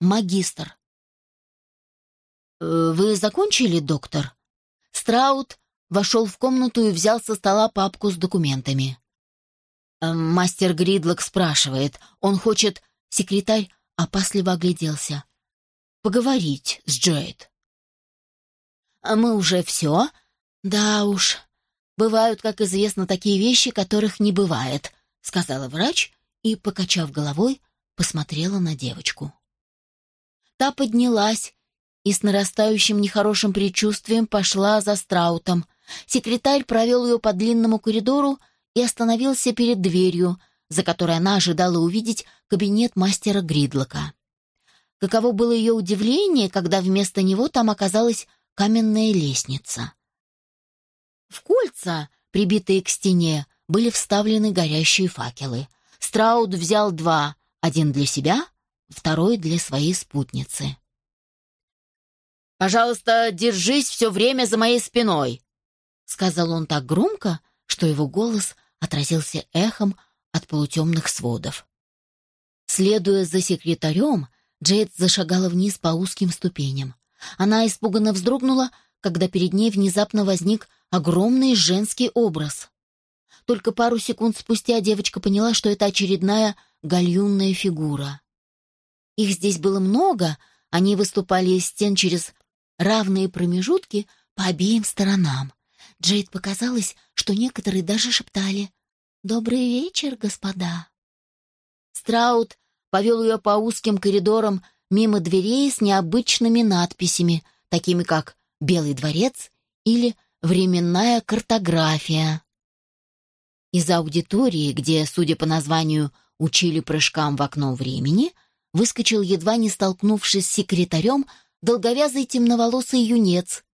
магистр. «Э, «Вы закончили, доктор?» Страут вошел в комнату и взял со стола папку с документами. «Э, «Мастер Гридлок спрашивает. Он хочет...» Секретарь опасливо огляделся. «Поговорить с Джейд». «А мы уже все?» «Да уж. Бывают, как известно, такие вещи, которых не бывает», — сказала врач и, покачав головой, посмотрела на девочку. Та поднялась и с нарастающим нехорошим предчувствием пошла за Страутом. Секретарь провел ее по длинному коридору и остановился перед дверью, за которой она ожидала увидеть кабинет мастера Гридлока. Каково было ее удивление, когда вместо него там оказалась каменная лестница. В кольца, прибитые к стене, были вставлены горящие факелы. Страуд взял два, один для себя, второй для своей спутницы. «Пожалуйста, держись все время за моей спиной», — сказал он так громко, что его голос отразился эхом от полутемных сводов. Следуя за секретарем, Джейд зашагала вниз по узким ступеням. Она испуганно вздрогнула, когда перед ней внезапно возник огромный женский образ. Только пару секунд спустя девочка поняла, что это очередная гальюнная фигура. Их здесь было много, они выступали из стен через равные промежутки по обеим сторонам. Джейд показалось, что некоторые даже шептали «Добрый вечер, господа». Страут повел ее по узким коридорам мимо дверей с необычными надписями, такими как «Белый дворец» или «Временная картография». Из аудитории, где, судя по названию, учили прыжкам в окно времени, выскочил, едва не столкнувшись с секретарем, долговязый темноволосый юнец.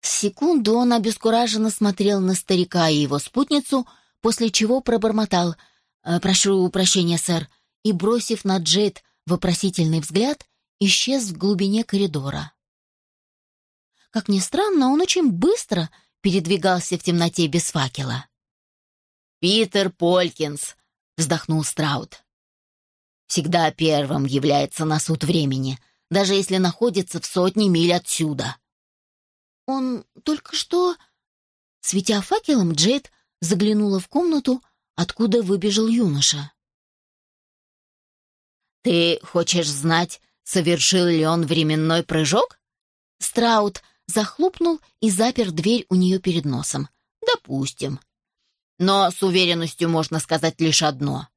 С секунду он обескураженно смотрел на старика и его спутницу, после чего пробормотал «Э, «Прошу прощения, сэр», и, бросив на Джейд вопросительный взгляд, исчез в глубине коридора. Как ни странно, он очень быстро передвигался в темноте без факела. «Питер Полькинс», — вздохнул Страут. «Всегда первым является на суд времени, даже если находится в сотне миль отсюда». «Он только что...» Светя факелом, Джейд заглянула в комнату, откуда выбежал юноша. «Ты хочешь знать, совершил ли он временной прыжок?» Страут захлопнул и запер дверь у нее перед носом. «Допустим. Но с уверенностью можно сказать лишь одно.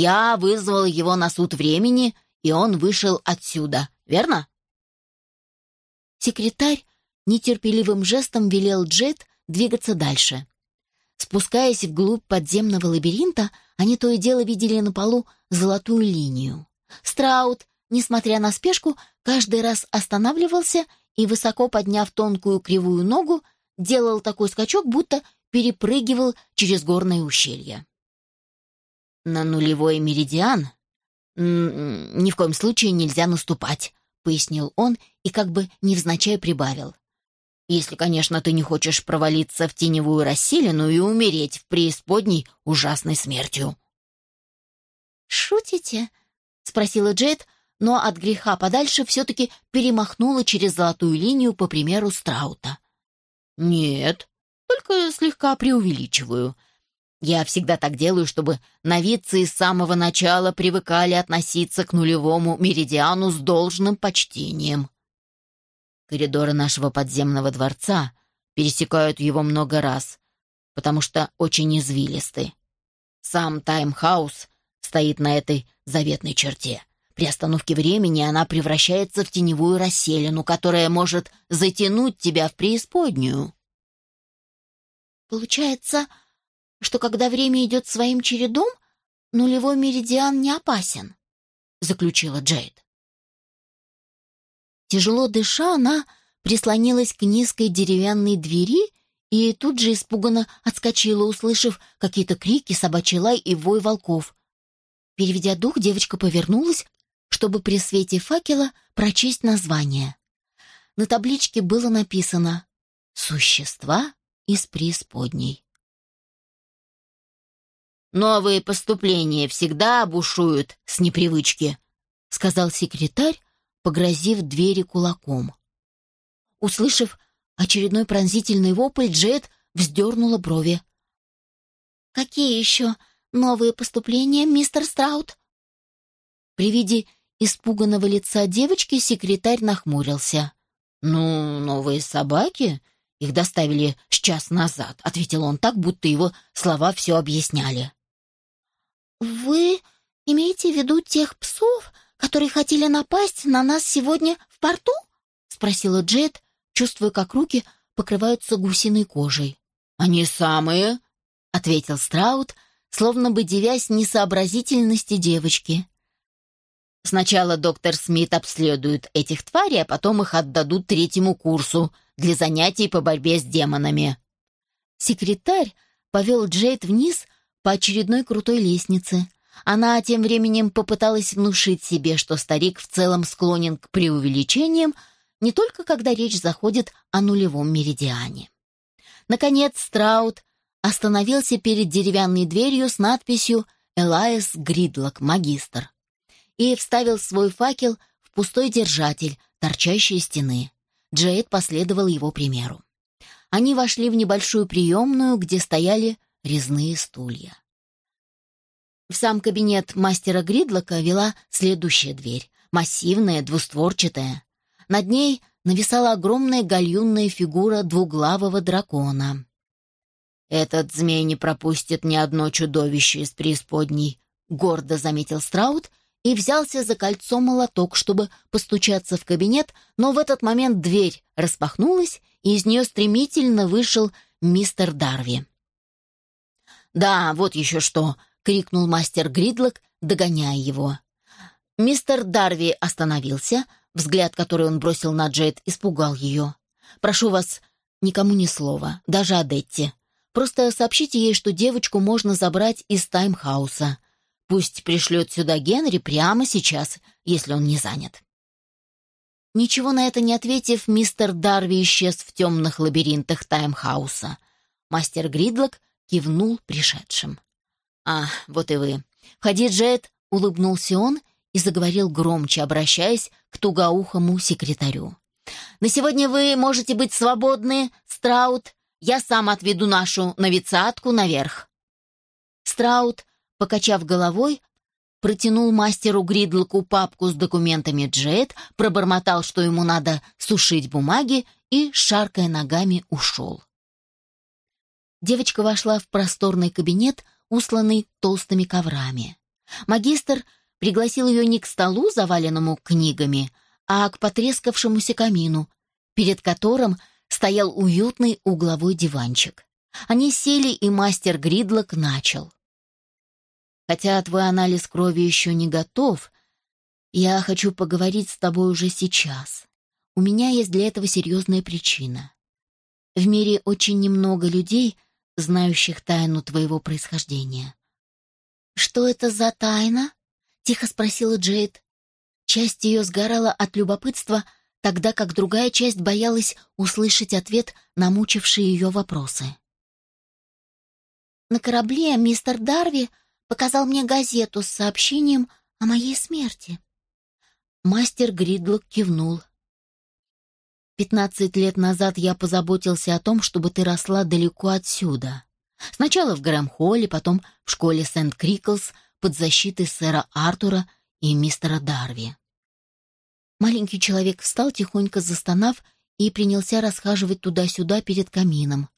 Я вызвал его на суд времени, и он вышел отсюда, верно?» Секретарь нетерпеливым жестом велел Джет двигаться дальше. Спускаясь вглубь подземного лабиринта, они то и дело видели на полу золотую линию. Страут, несмотря на спешку, каждый раз останавливался и, высоко подняв тонкую кривую ногу, делал такой скачок, будто перепрыгивал через горное ущелье. «На нулевой меридиан ни в коем случае нельзя наступать», — пояснил он и как бы невзначай прибавил. «Если, конечно, ты не хочешь провалиться в теневую расселину и умереть в преисподней ужасной смертью». «Шутите?» — спросила Джейд, но от греха подальше все-таки перемахнула через золотую линию по примеру Страута. «Нет, только слегка преувеличиваю. Я всегда так делаю, чтобы новицы с самого начала привыкали относиться к нулевому меридиану с должным почтением. Коридоры нашего подземного дворца пересекают его много раз, потому что очень извилисты. Сам таймхаус стоит на этой заветной черте. При остановке времени она превращается в теневую расселину, которая может затянуть тебя в преисподнюю. Получается, что когда время идет своим чередом, нулевой меридиан не опасен, заключила Джейд. Тяжело дыша, она прислонилась к низкой деревянной двери и тут же испуганно отскочила, услышав какие-то крики, собачий лай и вой волков. Переведя дух, девочка повернулась чтобы при свете факела прочесть название. На табличке было написано «Существа из преисподней». «Новые поступления всегда бушуют с непривычки», — сказал секретарь, погрозив двери кулаком. Услышав очередной пронзительный вопль, Джет вздернула брови. «Какие еще новые поступления, мистер Страут?» При виде испуганного лица девочки секретарь нахмурился. «Ну, новые собаки? Их доставили с час назад», — ответил он так, будто его слова все объясняли. «Вы имеете в виду тех псов, которые хотели напасть на нас сегодня в порту?» — спросила Джет, чувствуя, как руки покрываются гусиной кожей. «Они самые», — ответил Страут, словно бы девясь несообразительности девочки. «Сначала доктор Смит обследует этих тварей, а потом их отдадут третьему курсу для занятий по борьбе с демонами». Секретарь повел Джейд вниз по очередной крутой лестнице. Она тем временем попыталась внушить себе, что старик в целом склонен к преувеличениям, не только когда речь заходит о нулевом меридиане. Наконец Страут остановился перед деревянной дверью с надписью «Элайс Гридлок, магистр» и вставил свой факел в пустой держатель, торчащий из стены. Джейд последовал его примеру. Они вошли в небольшую приемную, где стояли резные стулья. В сам кабинет мастера Гридлока вела следующая дверь, массивная, двустворчатая. Над ней нависала огромная гальюнная фигура двуглавого дракона. «Этот змей не пропустит ни одно чудовище из преисподней», — гордо заметил Страут и взялся за кольцо молоток, чтобы постучаться в кабинет, но в этот момент дверь распахнулась, и из нее стремительно вышел мистер Дарви. «Да, вот еще что!» — крикнул мастер Гридлок, догоняя его. Мистер Дарви остановился, Взгляд, который он бросил на Джейд, испугал ее. «Прошу вас, никому ни слова, даже Адетте. Просто сообщите ей, что девочку можно забрать из таймхауса. Пусть пришлет сюда Генри прямо сейчас, если он не занят». Ничего на это не ответив, мистер Дарви исчез в темных лабиринтах таймхауса. Мастер Гридлок кивнул пришедшим. «А, вот и вы. Входи, Джет», — улыбнулся он и заговорил громче, обращаясь к тугоухому секретарю. «На сегодня вы можете быть свободны, Страут. Я сам отведу нашу новицатку наверх». Страут, покачав головой, протянул мастеру Гридлоку папку с документами Джет, пробормотал, что ему надо сушить бумаги, и, шаркая ногами, ушел. Девочка вошла в просторный кабинет, усланный толстыми коврами. Магистр пригласил ее не к столу, заваленному книгами, а к потрескавшемуся камину, перед которым стоял уютный угловой диванчик. Они сели, и мастер Гридлок начал. «Хотя твой анализ крови еще не готов, я хочу поговорить с тобой уже сейчас. У меня есть для этого серьезная причина. В мире очень немного людей, знающих тайну твоего происхождения». «Что это за тайна?» Тихо спросила Джейд. Часть ее сгорала от любопытства, тогда как другая часть боялась услышать ответ на мучившие ее вопросы. На корабле мистер Дарви показал мне газету с сообщением о моей смерти. Мастер Гридлок кивнул. «Пятнадцать лет назад я позаботился о том, чтобы ты росла далеко отсюда. Сначала в Грэм-Холле, потом в школе Сент-Криклс — под защитой сэра Артура и мистера Дарви. Маленький человек встал, тихонько застонав, и принялся расхаживать туда-сюда перед камином.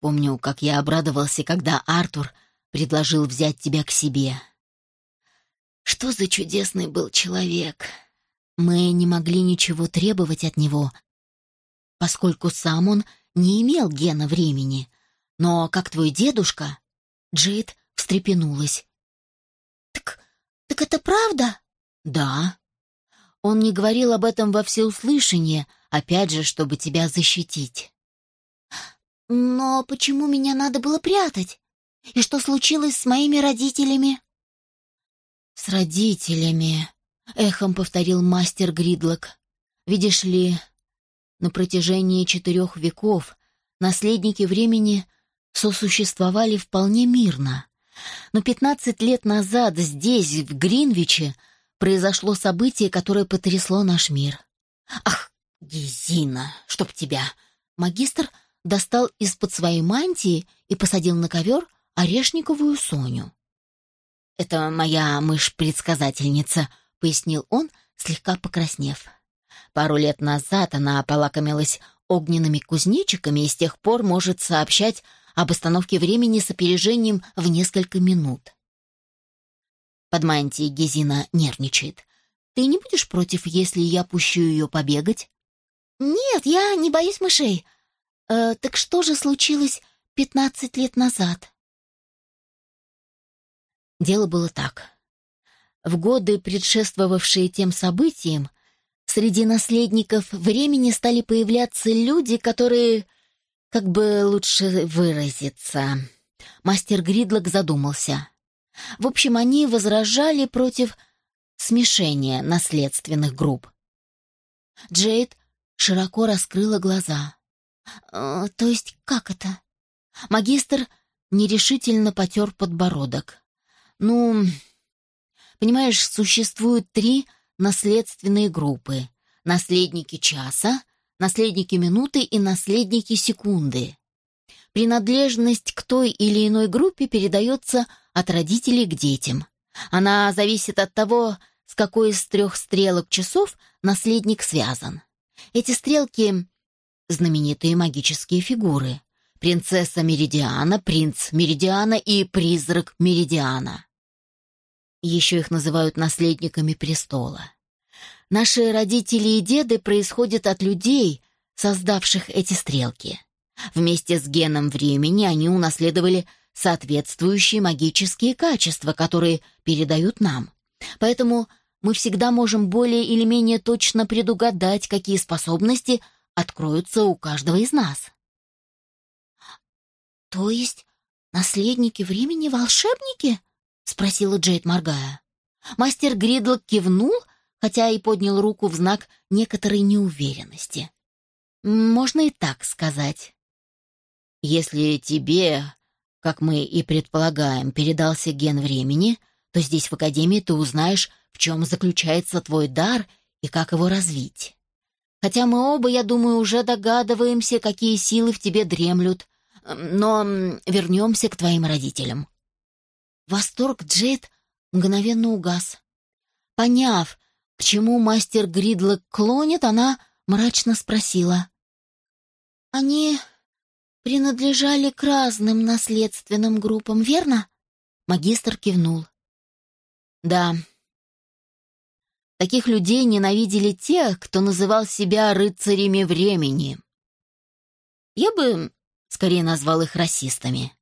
Помню, как я обрадовался, когда Артур предложил взять тебя к себе. Что за чудесный был человек! Мы не могли ничего требовать от него, поскольку сам он не имел гена времени. Но, как твой дедушка, Джейд встрепенулась. «Так... так это правда?» «Да». Он не говорил об этом во всеуслышание, опять же, чтобы тебя защитить. «Но почему меня надо было прятать? И что случилось с моими родителями?» «С родителями», — эхом повторил мастер Гридлок. «Видишь ли, на протяжении четырех веков наследники времени сосуществовали вполне мирно. Но 15 лет назад здесь, в Гринвиче, произошло событие, которое потрясло наш мир. Ах, Гезина, чтоб тебя! Магистр достал из-под своей мантии и посадил на ковер орешниковую Соню. «Это моя мышь-предсказательница», — пояснил он, слегка покраснев. Пару лет назад она полакомилась огненными кузнечиками и с тех пор может сообщать об остановке времени с опережением в несколько минут. Под мантией Гезина нервничает. «Ты не будешь против, если я пущу ее побегать?» «Нет, я не боюсь мышей. Э, так что же случилось пятнадцать лет назад?» Дело было так. В годы, предшествовавшие тем событиям, среди наследников времени стали появляться люди, которые, как бы лучше выразиться... Мастер Гридлок задумался. В общем, они возражали против смешения наследственных групп. Джейд широко раскрыла глаза. «Э, «То есть как это?» Магистр нерешительно потер подбородок. «Ну, понимаешь, существуют три наследственные группы. Наследники часа, наследники минуты и наследники секунды. Принадлежность к той или иной группе передается от родителей к детям. Она зависит от того, с какой из трех стрелок часов наследник связан. Эти стрелки — знаменитые магические фигуры. Принцесса Меридиана, принц Меридиана и призрак Меридиана. Еще их называют наследниками престола. Наши родители и деды происходят от людей, создавших эти стрелки. Вместе с геном времени они унаследовали соответствующие магические качества, которые передают нам. Поэтому мы всегда можем более или менее точно предугадать, какие способности откроются у каждого из нас. То есть наследники времени волшебники? Спросила Джейд, моргая. Мастер Гридлок кивнул, хотя и поднял руку в знак некоторой неуверенности. Можно и так сказать. Если тебе как мы и предполагаем, передался ген времени, то здесь в Академии ты узнаешь, в чем заключается твой дар и как его развить. Хотя мы оба, я думаю, уже догадываемся, какие силы в тебе дремлют. Но вернемся к твоим родителям. Восторг Джейд мгновенно угас. Поняв, к чему мастер Гридлок клонит, она мрачно спросила. «Они принадлежали к разным наследственным группам, верно? Магистр кивнул. Да. Таких людей ненавидели те, кто называл себя рыцарями времени. Я бы скорее назвал их расистами.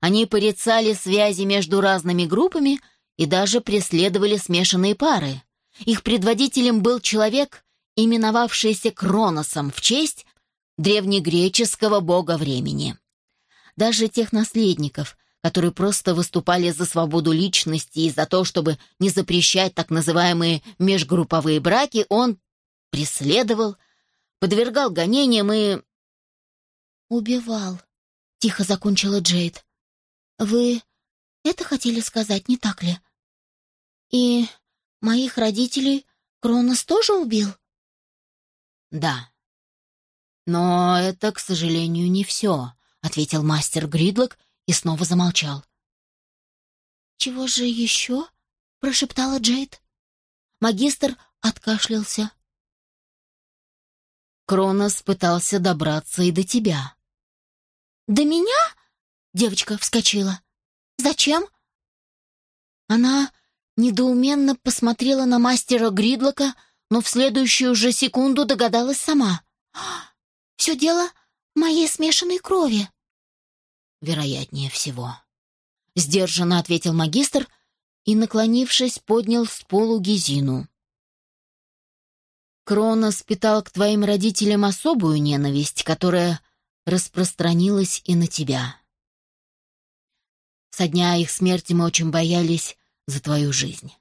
Они порицали связи между разными группами и даже преследовали смешанные пары. Их предводителем был человек, именовавшийся Кроносом в честь древнегреческого бога времени. Даже тех наследников, которые просто выступали за свободу личности и за то, чтобы не запрещать так называемые межгрупповые браки, он преследовал, подвергал гонениям и... «Убивал», — тихо закончила Джейд. «Вы это хотели сказать, не так ли? И моих родителей Кронос тоже убил?» «Да», «Но это, к сожалению, не все», — ответил мастер Гридлок и снова замолчал. «Чего же еще?» — прошептала Джейд. Магистр откашлялся. Кронос пытался добраться и до тебя. «До меня?» — девочка вскочила. «Зачем?» Она недоуменно посмотрела на мастера Гридлока, но в следующую же секунду догадалась сама. Все дело моей смешанной крови. Вероятнее всего. Сдержанно ответил магистр и, наклонившись, поднял с полу Гизину. Кронос питал к твоим родителям особую ненависть, которая распространилась и на тебя. Со дня их смерти мы очень боялись за твою жизнь.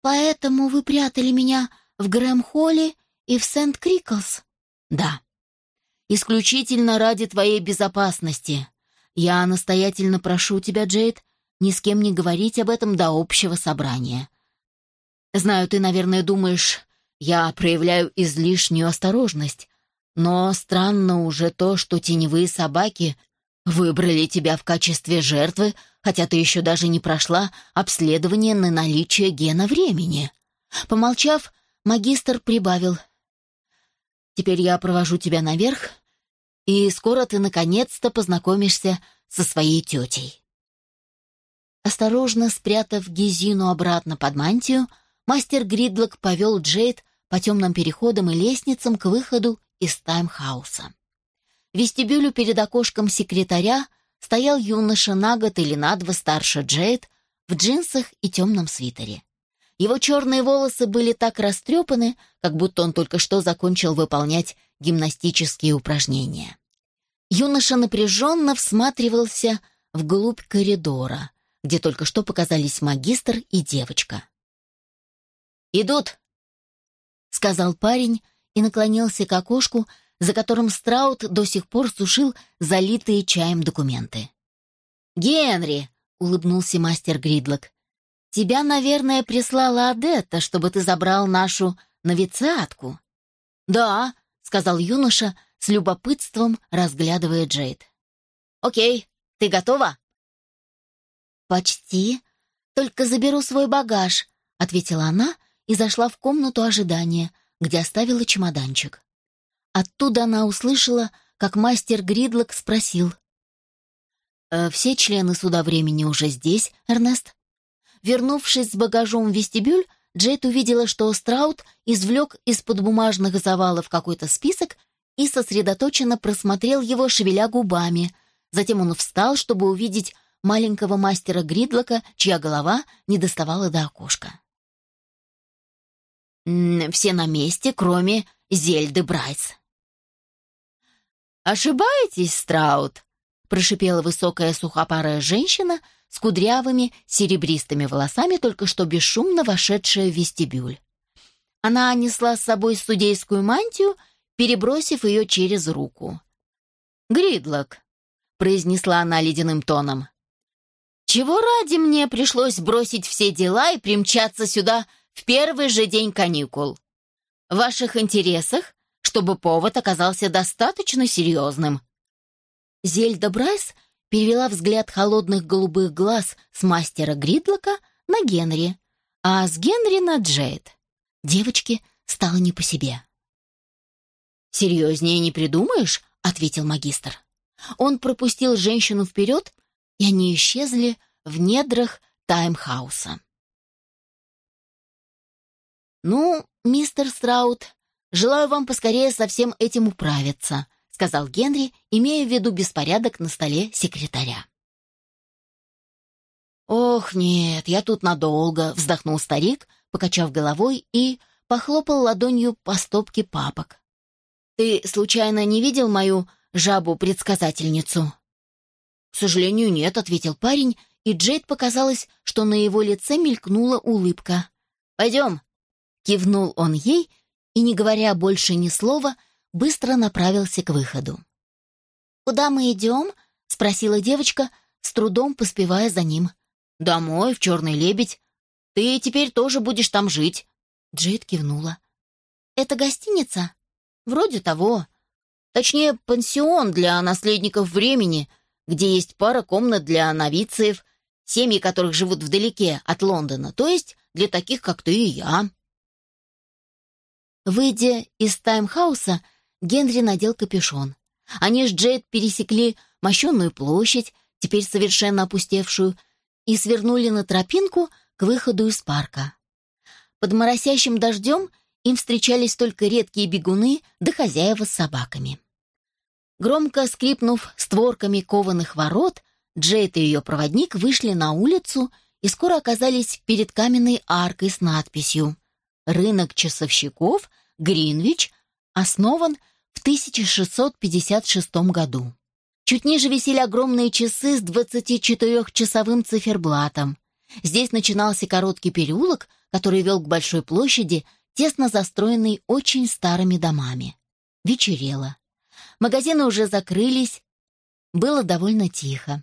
Поэтому вы прятали меня в Грэм-Холле и в Сент-Криклс? Да. Исключительно ради твоей безопасности. Я настоятельно прошу тебя, Джейд, ни с кем не говорить об этом до общего собрания. Знаю, ты, наверное, думаешь, я проявляю излишнюю осторожность, но странно уже то, что теневые собаки выбрали тебя в качестве жертвы, хотя ты еще даже не прошла обследование на наличие гена времени. Помолчав, магистр прибавил. «Теперь я провожу тебя наверх, и скоро ты наконец-то познакомишься со своей тетей». Осторожно спрятав Гизину обратно под мантию, мастер Гридлок повел Джейд по темным переходам и лестницам к выходу из таймхауса. Вестибюлю перед окошком секретаря стоял юноша на год или на два старше Джейд в джинсах и темном свитере. Его черные волосы были так растрепаны, как будто он только что закончил выполнять гимнастические упражнения. Юноша напряженно всматривался вглубь коридора, где только что показались магистр и девочка. «Идут!» — сказал парень и наклонился к окошку, за которым Страут до сих пор сушил залитые чаем документы. «Генри!» — улыбнулся мастер Гридлок. «Тебя, наверное, прислала Адетта, чтобы ты забрал нашу новициатку». «Да», — сказал юноша, с любопытством разглядывая Джейд. «Окей, ты готова?» «Почти. Только заберу свой багаж», — ответила она и зашла в комнату ожидания, где оставила чемоданчик. Оттуда она услышала, как мастер Гридлок спросил. «Э, «Все члены суда времени уже здесь, Эрнест?» Вернувшись с багажом в вестибюль, Джейд увидела, что Страут извлек из-под бумажных завалов какой-то список и сосредоточенно просмотрел его, шевеля губами. Затем он встал, чтобы увидеть маленького мастера Гридлока, чья голова не доставала до окошка. «Все на месте, кроме Зельды Брайс». «Ошибаетесь, Страут», — прошипела высокая сухопарая женщина с кудрявыми серебристыми волосами, только что бесшумно вошедшая в вестибюль. Она несла с собой судейскую мантию, перебросив ее через руку. «Гридлок», — произнесла она ледяным тоном, чего ради мне пришлось бросить все дела и примчаться сюда в первый же день каникул? В ваших интересах, чтобы повод оказался достаточно серьезным. Зельда Брайс перевела взгляд холодных голубых глаз с мастера Гридлока на Генри, а с Генри на Джейд. Девочке стало не по себе. «Серьезнее не придумаешь?» — ответил магистр. Он пропустил женщину вперед и они исчезли в недрах таймхауса. «Ну, мистер Страут, желаю вам поскорее со всем этим управиться», сказал Генри, имея в виду беспорядок на столе секретаря. «Ох, нет, я тут надолго», — вздохнул старик, покачав головой и похлопал ладонью по стопке папок. «Ты случайно не видел мою жабу-предсказательницу?» «К сожалению, нет», — ответил парень, и Джейд показалось, что на его лице мелькнула улыбка. «Пойдем», — кивнул он ей и, не говоря больше ни слова, быстро направился к выходу. «Куда мы идем?» — спросила девочка, с трудом поспевая за ним. «Домой, в Черный лебедь. Ты теперь тоже будешь там жить». Джейд кивнула. «Это гостиница?» «Вроде того. Точнее, пансион для наследников времени», где есть пара комнат для новициев, семьи которых живут вдалеке от Лондона, то есть для таких, как ты и я». Выйдя из таймхауса, Генри надел капюшон. Они с Джейд пересекли мощенную площадь, теперь совершенно опустевшую, и свернули на тропинку к выходу из парка. Под моросящим дождем им встречались только редкие бегуны да хозяева с собаками. Громко скрипнув створками кованых ворот, Джейд и ее проводник вышли на улицу и скоро оказались перед каменной аркой с надписью «Рынок часовщиков Гринвич основан в 1656 году». Чуть ниже висели огромные часы с 24-часовым циферблатом. Здесь начинался короткий переулок, который вел к большой площади, тесно застроенной очень старыми домами. Вечерело. Магазины уже закрылись. Было довольно тихо.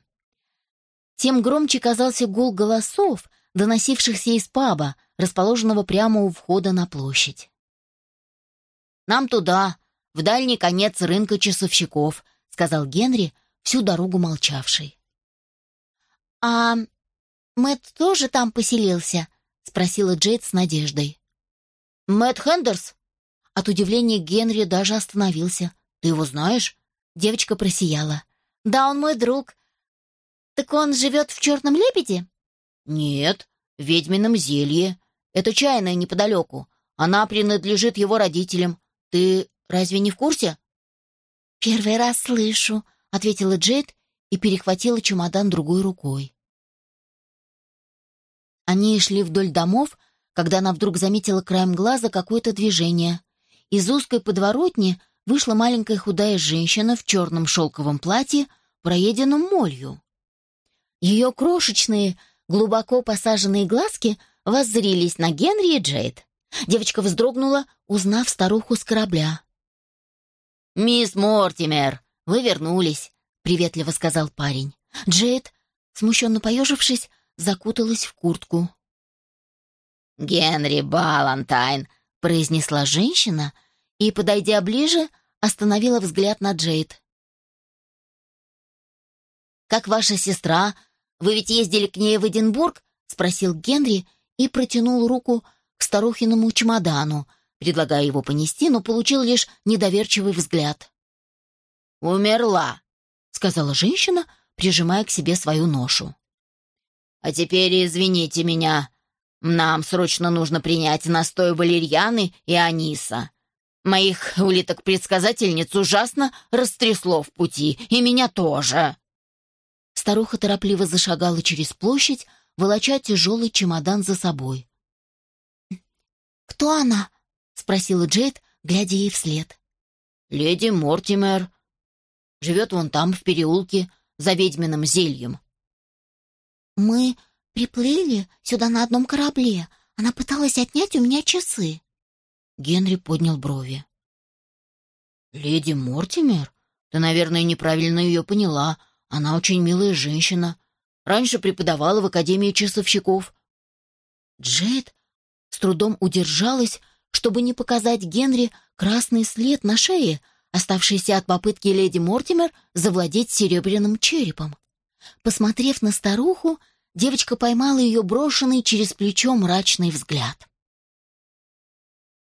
Тем громче казался гул голосов, доносившихся из паба, расположенного прямо у входа на площадь. «Нам туда, в дальний конец рынка часовщиков», — сказал Генри, всю дорогу молчавший. «А Мэтт тоже там поселился?» — спросила Джейд с надеждой. «Мэтт Хендерс?» От удивления Генри даже остановился. «Ты его знаешь?» Девочка просияла. «Да, он мой друг. Так он живет в черном лебеде?» «Нет, в ведьмином зелье. Это чайная неподалеку. Она принадлежит его родителям. Ты разве не в курсе?» «Первый раз слышу», — ответила Джейд и перехватила чемодан другой рукой. Они шли вдоль домов, когда она вдруг заметила краем глаза какое-то движение. Из узкой подворотни вышла маленькая худая женщина в черном шелковом платье, проеденном молью. Ее крошечные, глубоко посаженные глазки воззрились на Генри и Джейд. Девочка вздрогнула, узнав старуху с корабля. «Мисс Мортимер, вы вернулись», — приветливо сказал парень. Джейд, смущенно поежившись, закуталась в куртку. «Генри Балантайн», — произнесла женщина и, подойдя ближе, остановила взгляд на Джейд. «Как ваша сестра? Вы ведь ездили к ней в Эдинбург?» — спросил Генри и протянул руку к старухиному чемодану, предлагая его понести, но получил лишь недоверчивый взгляд. «Умерла», — сказала женщина, прижимая к себе свою ношу. «А теперь извините меня. Нам срочно нужно принять настой валерьяны и аниса. Моих улиток-предсказательниц ужасно растрясло в пути, и меня тоже». Старуха торопливо зашагала через площадь, волоча тяжелый чемодан за собой. «Кто она?» — спросила Джейд, глядя ей вслед. «Леди Мортимер. Живет вон там, в переулке, за ведьминым зельем». «Мы приплыли сюда на одном корабле. Она пыталась отнять у меня часы». Генри поднял брови. «Леди Мортимер? Ты, наверное, неправильно ее поняла. Она очень милая женщина. Раньше преподавала в Академии часовщиков». Джейд с трудом удержалась, чтобы не показать Генри красный след на шее, оставшийся от попытки леди Мортимер завладеть серебряным черепом. Посмотрев на старуху, девочка поймала ее брошенный через плечо мрачный взгляд.